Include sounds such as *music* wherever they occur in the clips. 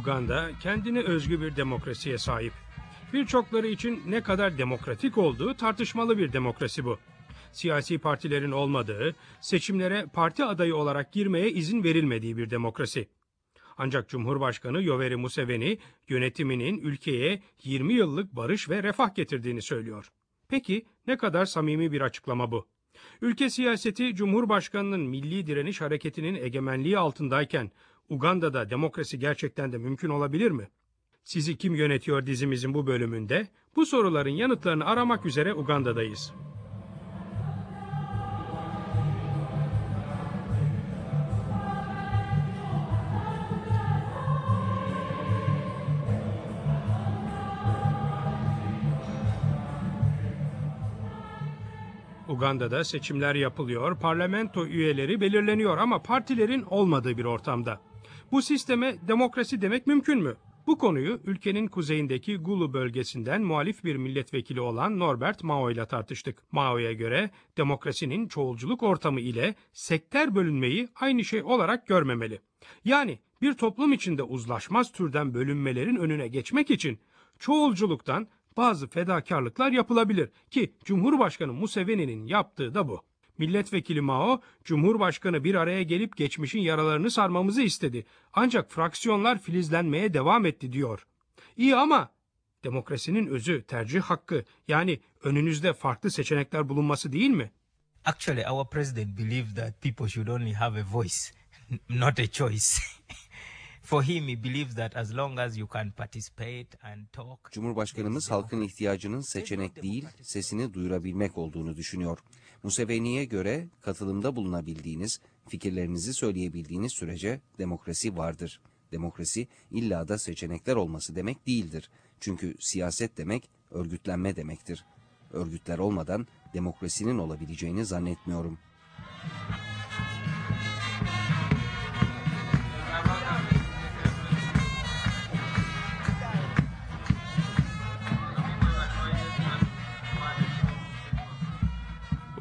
Uganda kendine özgü bir demokrasiye sahip. Birçokları için ne kadar demokratik olduğu tartışmalı bir demokrasi bu. Siyasi partilerin olmadığı, seçimlere parti adayı olarak girmeye izin verilmediği bir demokrasi. Ancak Cumhurbaşkanı Yoweri Museveni yönetiminin ülkeye 20 yıllık barış ve refah getirdiğini söylüyor. Peki ne kadar samimi bir açıklama bu? Ülke siyaseti Cumhurbaşkanının Milli Direniş Hareketi'nin egemenliği altındayken Uganda'da demokrasi gerçekten de mümkün olabilir mi? Sizi kim yönetiyor dizimizin bu bölümünde bu soruların yanıtlarını aramak üzere Uganda'dayız. Uganda'da seçimler yapılıyor, parlamento üyeleri belirleniyor ama partilerin olmadığı bir ortamda. Bu sisteme demokrasi demek mümkün mü? Bu konuyu ülkenin kuzeyindeki Gulu bölgesinden muhalif bir milletvekili olan Norbert Mao ile tartıştık. Mao'ya göre demokrasinin çoğulculuk ortamı ile sektör bölünmeyi aynı şey olarak görmemeli. Yani bir toplum içinde uzlaşmaz türden bölünmelerin önüne geçmek için çoğulculuktan bazı fedakarlıklar yapılabilir ki Cumhurbaşkanı Museveni'nin yaptığı da bu. Milletvekili Mao, Cumhurbaşkanı bir araya gelip geçmişin yaralarını sarmamızı istedi. Ancak fraksiyonlar filizlenmeye devam etti diyor. İyi ama demokrasinin özü tercih hakkı yani önünüzde farklı seçenekler bulunması değil mi? Actually, our president believed that people should only have a voice, *laughs* not a choice. *laughs* For him, he believes that as long as you can participate and talk. Cumhurbaşkanımız halkın ihtiyacının seçenek değil, sesini duyurabilmek olduğunu düşünüyor. Museveni'ye göre katılımda bulunabildiğiniz, fikirlerinizi söyleyebildiğiniz sürece demokrasi vardır. Demokrasi illa da seçenekler olması demek değildir. Çünkü siyaset demek örgütlenme demektir. Örgütler olmadan demokrasinin olabileceğini zannetmiyorum.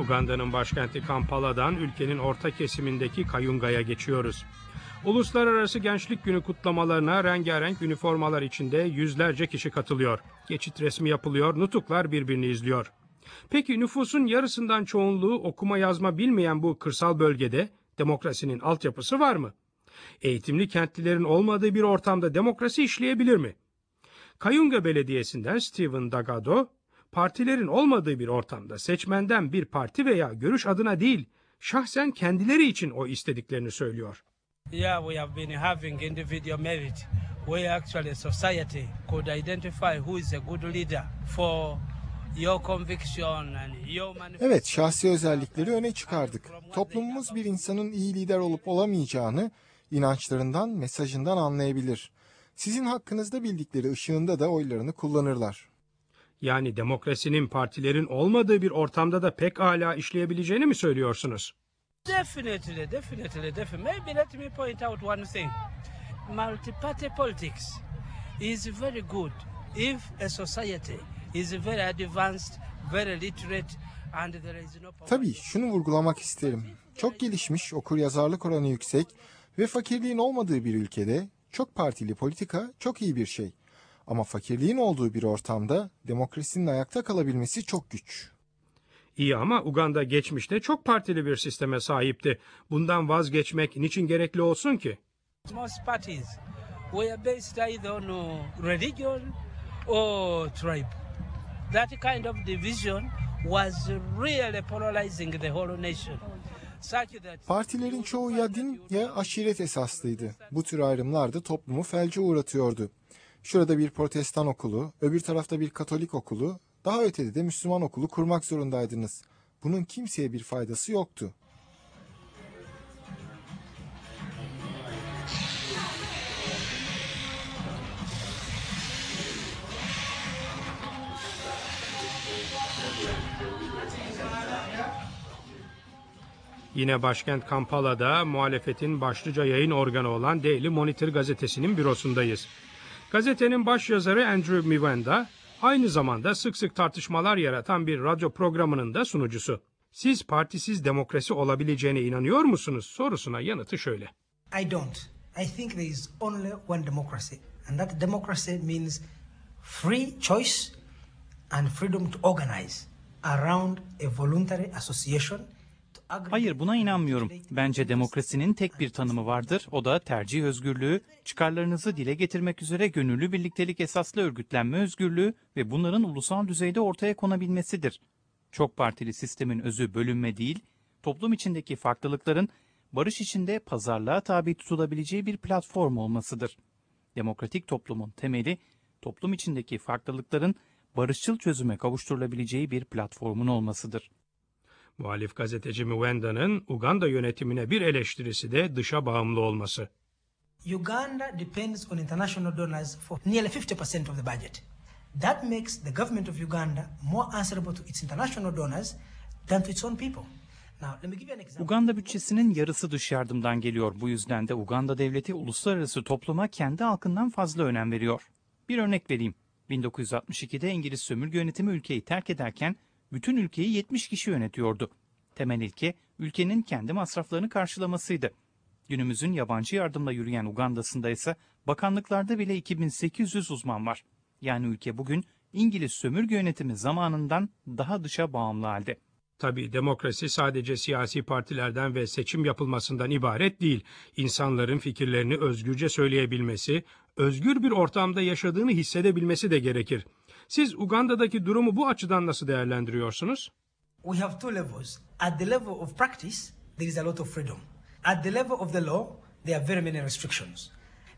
Uganda'nın başkenti Kampala'dan ülkenin orta kesimindeki Kayunga'ya geçiyoruz. Uluslararası Gençlik Günü kutlamalarına rengarenk üniformalar içinde yüzlerce kişi katılıyor. Geçit resmi yapılıyor, nutuklar birbirini izliyor. Peki nüfusun yarısından çoğunluğu okuma yazma bilmeyen bu kırsal bölgede demokrasinin altyapısı var mı? Eğitimli kentlilerin olmadığı bir ortamda demokrasi işleyebilir mi? Kayunga Belediyesi'nden Steven Dagado, partilerin olmadığı bir ortamda seçmenden bir parti veya görüş adına değil, şahsen kendileri için o istediklerini söylüyor. Yeah, we have been having individual merit where actually society could identify who is a good leader for Evet, şahsi özellikleri öne çıkardık. Toplumumuz bir insanın iyi lider olup olamayacağını inançlarından, mesajından anlayabilir. Sizin hakkınızda bildikleri ışığında da oylarını kullanırlar. Yani demokrasinin partilerin olmadığı bir ortamda da pek hala işleyebileceğini mi söylüyorsunuz? Definitely, definitely, definitely. Maybe let me point out one thing. Multi-party politics is very good if a society is very advanced, very literate, and there is no poverty. Tabii şunu vurgulamak isterim. Çok gelişmiş, okuryazarlık oranı yüksek ve fakirliğin olmadığı bir ülkede çok partili politika çok iyi bir şey. Ama fakirliğin olduğu bir ortamda demokrasinin ayakta kalabilmesi çok güç. İyi ama Uganda geçmişte çok partili bir sisteme sahipti. Bundan vazgeçmek niçin gerekli olsun ki? Most parties were based either on uh, religion or tribe. That kind of division was really polarizing the whole nation. Partilerin çoğu ya din ya aşiret esaslıydı. Bu tür ayrımlar da toplumu felce uğratıyordu. Şurada bir protestan okulu, öbür tarafta bir katolik okulu, daha ötede de Müslüman okulu kurmak zorundaydınız. Bunun kimseye bir faydası yoktu. Yine başkent Kampala'da muhalefetin başlıca yayın organı olan Daily Monitor gazetesinin bürosundayız. Gazetenin baş yazarı Andrew Mivenda aynı zamanda sık sık tartışmalar yaratan bir radyo programının da sunucusu. Siz partisiz demokrasi olabileceğine inanıyor musunuz sorusuna yanıtı şöyle. I don't. I think there is only one democracy, and that democracy means free choice and freedom to organize around a voluntary association. Hayır buna inanmıyorum. Bence demokrasinin tek bir tanımı vardır. O da tercih özgürlüğü, çıkarlarınızı dile getirmek üzere gönüllü birliktelik esaslı örgütlenme özgürlüğü ve bunların ulusal düzeyde ortaya konabilmesidir. Çok partili sistemin özü bölünme değil, toplum içindeki farklılıkların barış içinde pazarlığa tabi tutulabileceği bir platform olmasıdır. Demokratik toplumun temeli, toplum içindeki farklılıkların barışçıl çözüme kavuşturulabileceği bir platformun olmasıdır. Muhalif gazeteci Mwenda'nın Uganda yönetimine bir eleştirisi de dışa bağımlı olması. Uganda depends on international donors for nearly 50% of the budget. That makes the government of Uganda more answerable to its international donors than to its own people. Now, let me give you an example. Uganda bütçesinin yarısı dış yardımdan geliyor. Bu yüzden de Uganda devleti uluslararası topluma kendi halkından fazla önem veriyor. Bir örnek vereyim. 1962'de İngiliz sömürge yönetimi ülkeyi terk ederken bütün ülkeyi 70 kişi yönetiyordu. Temel ilke ülkenin kendi masraflarını karşılamasıydı. Günümüzün yabancı yardımla yürüyen Uganda'sında ise bakanlıklarda bile 2800 uzman var. Yani ülke bugün İngiliz sömürge yönetimi zamanından daha dışa bağımlı halde. Tabii demokrasi sadece siyasi partilerden ve seçim yapılmasından ibaret değil. İnsanların fikirlerini özgürce söyleyebilmesi, özgür bir ortamda yaşadığını hissedebilmesi de gerekir. Siz Uganda'daki durumu bu açıdan nasıl değerlendiriyorsunuz? We have two levels. At the level of practice, there is a lot of freedom. At the level of the law, there are very many restrictions.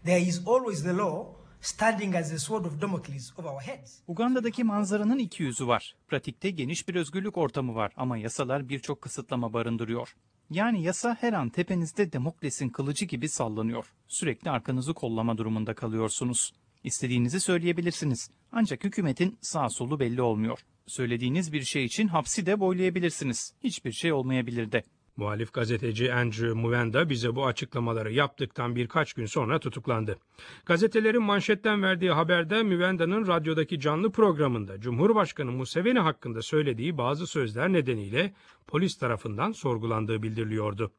There is always the law standing as a sword of Damocles over our heads. Uganda'daki manzaranın iki yüzü var. Pratikte geniş bir özgürlük ortamı var ama yasalar birçok kısıtlama barındırıyor. Yani yasa her an tepenizde Demokles'in kılıcı gibi sallanıyor. Sürekli arkanızı kollama durumunda kalıyorsunuz. İstediğinizi söyleyebilirsiniz. Ancak hükümetin sağ solu belli olmuyor. Söylediğiniz bir şey için hapsi de boylayabilirsiniz. Hiçbir şey olmayabilir de. Muhalif gazeteci Andrew Mwenda bize bu açıklamaları yaptıktan birkaç gün sonra tutuklandı. Gazetelerin manşetten verdiği haberde Mwenda'nın radyodaki canlı programında Cumhurbaşkanı Museveni hakkında söylediği bazı sözler nedeniyle polis tarafından sorgulandığı bildiriliyordu.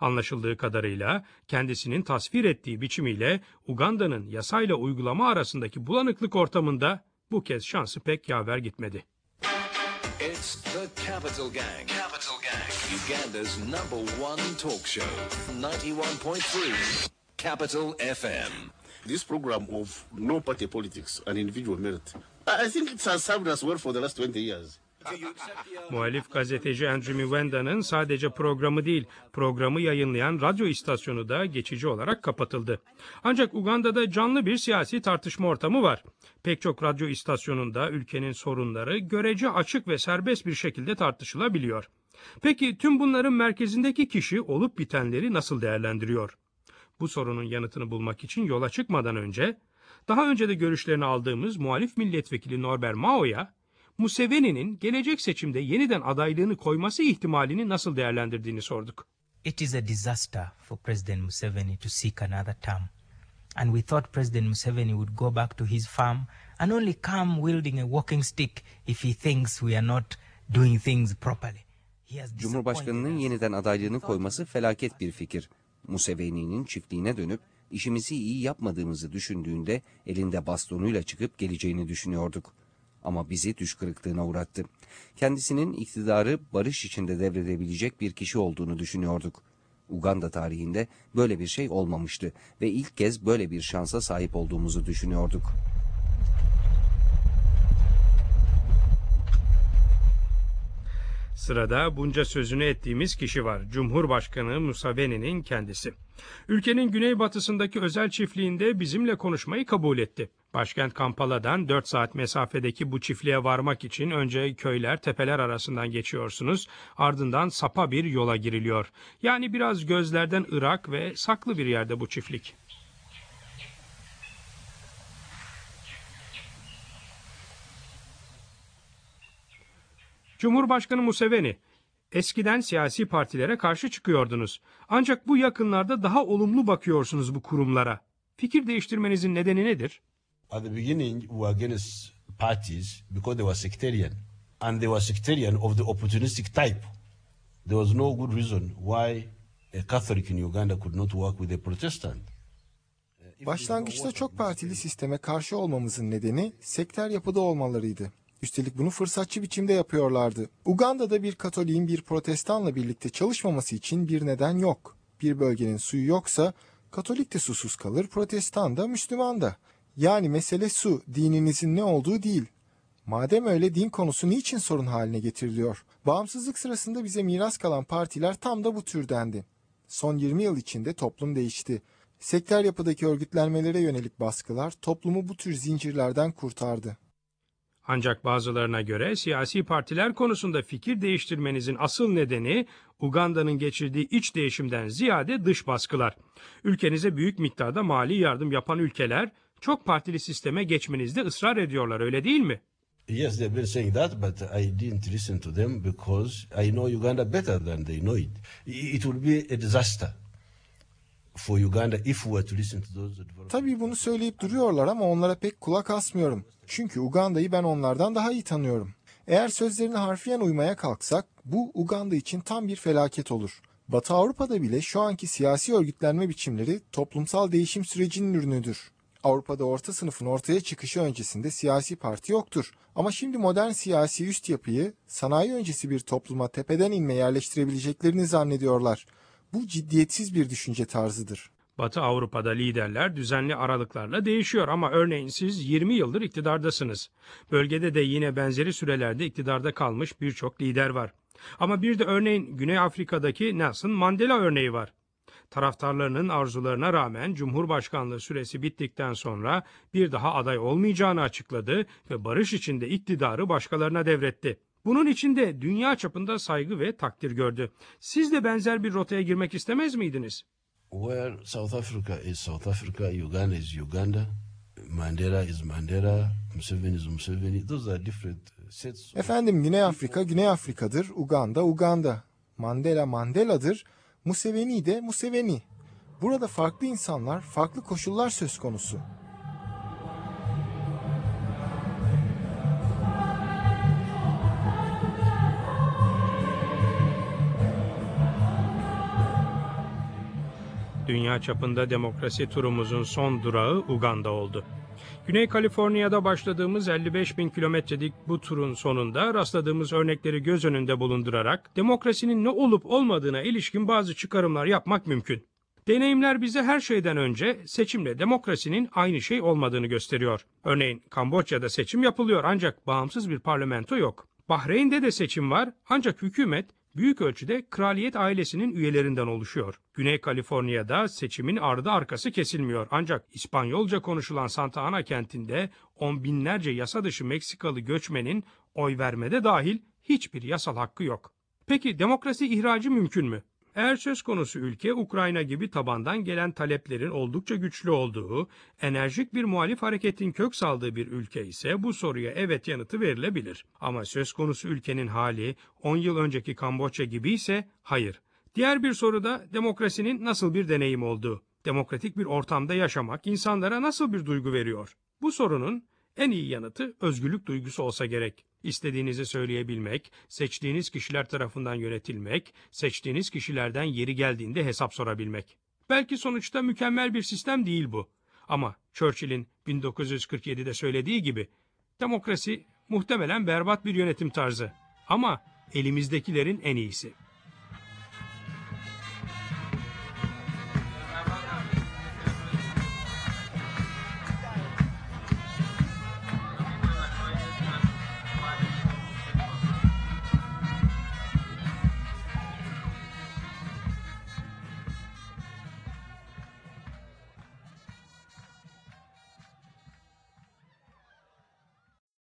Anlaşıldığı kadarıyla kendisinin tasvir ettiği biçimiyle Uganda'nın yasayla uygulama arasındaki bulanıklık ortamında bu kez şansı pek yaver gitmedi. It's the Capital Gang. Capital Gang. Uganda's number one talk show. 91.3 Capital FM. this program of no party politics and individual merit, I think it has served us well for the last 20 years. Muhalif gazeteci Andrew Mwenda'nın sadece programı değil, programı yayınlayan radyo istasyonu da geçici olarak kapatıldı. Ancak Uganda'da canlı bir siyasi tartışma ortamı var. Pek çok radyo istasyonunda ülkenin sorunları görece açık ve serbest bir şekilde tartışılabiliyor. Peki tüm bunların merkezindeki kişi olup bitenleri nasıl değerlendiriyor? Bu sorunun yanıtını bulmak için yola çıkmadan önce, daha önce de görüşlerini aldığımız muhalif milletvekili Norbert Mao'ya Museveni'nin gelecek seçimde yeniden adaylığını koyması ihtimalini nasıl değerlendirdiğini sorduk. It is a disaster for President Museveni to seek another term. And we thought President Museveni would go back to his farm and only come wielding a walking stick if he thinks we are not doing things properly. Cumhurbaşkanının yeniden adaylığını koyması felaket bir fikir. Museveni'nin çiftliğine dönüp işimizi iyi yapmadığımızı düşündüğünde elinde bastonuyla çıkıp geleceğini düşünüyorduk. Ama bizi düş kırıklığına uğrattı. Kendisinin iktidarı barış içinde devredebilecek bir kişi olduğunu düşünüyorduk. Uganda tarihinde böyle bir şey olmamıştı ve ilk kez böyle bir şansa sahip olduğumuzu düşünüyorduk. Sırada bunca sözünü ettiğimiz kişi var. Cumhurbaşkanı Museveni'nin kendisi. Ülkenin güneybatısındaki özel çiftliğinde bizimle konuşmayı kabul etti. Başkent Kampala'dan 4 saat mesafedeki bu çiftliğe varmak için önce köyler, tepeler arasından geçiyorsunuz. Ardından sapa bir yola giriliyor. Yani biraz gözlerden ırak ve saklı bir yerde bu çiftlik. Cumhurbaşkanı Museveni, eskiden siyasi partilere karşı çıkıyordunuz. Ancak bu yakınlarda daha olumlu bakıyorsunuz bu kurumlara. Fikir değiştirmenizin nedeni nedir? At the beginning, we were against parties because they were sectarian. And they were sectarian of the opportunistic type. There was no good reason why a Catholic in Uganda could not work with a Protestant. Başlangıçta çok partili sisteme karşı olmamızın nedeni sektör yapıda olmalarıydı. Üstelik bunu fırsatçı biçimde yapıyorlardı. Uganda'da bir Katoliğin bir Protestanla birlikte çalışmaması için bir neden yok. Bir bölgenin suyu yoksa Katolik de susuz kalır, Protestan da, Müslüman da. Yani mesele su, dininizin ne olduğu değil. Madem öyle din konusu niçin sorun haline getiriliyor? Bağımsızlık sırasında bize miras kalan partiler tam da bu türdendi. Son 20 yıl içinde toplum değişti. Sektör yapıdaki örgütlenmelere yönelik baskılar toplumu bu tür zincirlerden kurtardı. Ancak bazılarına göre siyasi partiler konusunda fikir değiştirmenizin asıl nedeni Uganda'nın geçirdiği iç değişimden ziyade dış baskılar. Ülkenize büyük miktarda mali yardım yapan ülkeler çok partili sisteme geçmenizde ısrar ediyorlar öyle değil mi? Yes, they've been saying that, but I didn't listen to them because I know Uganda better than they know it. It will be a disaster for Uganda if we were to listen to those. Tabii bunu söyleyip duruyorlar ama onlara pek kulak asmıyorum. Çünkü Uganda'yı ben onlardan daha iyi tanıyorum. Eğer sözlerine harfiyen uymaya kalksak bu Uganda için tam bir felaket olur. Batı Avrupa'da bile şu anki siyasi örgütlenme biçimleri toplumsal değişim sürecinin ürünüdür. Avrupa'da orta sınıfın ortaya çıkışı öncesinde siyasi parti yoktur. Ama şimdi modern siyasi üst yapıyı sanayi öncesi bir topluma tepeden inme yerleştirebileceklerini zannediyorlar. Bu ciddiyetsiz bir düşünce tarzıdır. Batı Avrupa'da liderler düzenli aralıklarla değişiyor ama örneğin siz 20 yıldır iktidardasınız. Bölgede de yine benzeri sürelerde iktidarda kalmış birçok lider var. Ama bir de örneğin Güney Afrika'daki Nelson Mandela örneği var. Taraftarlarının arzularına rağmen Cumhurbaşkanlığı süresi bittikten sonra bir daha aday olmayacağını açıkladı ve barış içinde iktidarı başkalarına devretti. Bunun için de dünya çapında saygı ve takdir gördü. Siz de benzer bir rotaya girmek istemez miydiniz? Where South Africa is South Africa, Uganda is Uganda, Mandela is Mandela, Museveni is Museveni. Those are different sets. of- Efendim Güney Afrika Güney Afrika'dır, Uganda Uganda. Mandela Mandela'dır, Museveni de Museveni. Burada farklı insanlar, farklı koşullar söz konusu. Dünya çapında demokrasi turumuzun son durağı Uganda oldu. Güney Kaliforniya'da başladığımız 55 bin kilometrelik bu turun sonunda rastladığımız örnekleri göz önünde bulundurarak demokrasinin ne olup olmadığına ilişkin bazı çıkarımlar yapmak mümkün. Deneyimler bize her şeyden önce seçimle demokrasinin aynı şey olmadığını gösteriyor. Örneğin Kamboçya'da seçim yapılıyor ancak bağımsız bir parlamento yok. Bahreyn'de de seçim var ancak hükümet büyük ölçüde kraliyet ailesinin üyelerinden oluşuyor. Güney Kaliforniya'da seçimin ardı arkası kesilmiyor ancak İspanyolca konuşulan Santa Ana kentinde on binlerce yasa dışı Meksikalı göçmenin oy vermede dahil hiçbir yasal hakkı yok. Peki demokrasi ihracı mümkün mü? Eğer söz konusu ülke Ukrayna gibi tabandan gelen taleplerin oldukça güçlü olduğu, enerjik bir muhalif hareketin kök saldığı bir ülke ise bu soruya evet yanıtı verilebilir. Ama söz konusu ülkenin hali 10 yıl önceki Kamboçya gibi ise hayır. Diğer bir soru da demokrasinin nasıl bir deneyim olduğu. Demokratik bir ortamda yaşamak insanlara nasıl bir duygu veriyor? Bu sorunun en iyi yanıtı özgürlük duygusu olsa gerek. İstediğinizi söyleyebilmek, seçtiğiniz kişiler tarafından yönetilmek, seçtiğiniz kişilerden yeri geldiğinde hesap sorabilmek. Belki sonuçta mükemmel bir sistem değil bu. Ama Churchill'in 1947'de söylediği gibi demokrasi muhtemelen berbat bir yönetim tarzı ama elimizdekilerin en iyisi.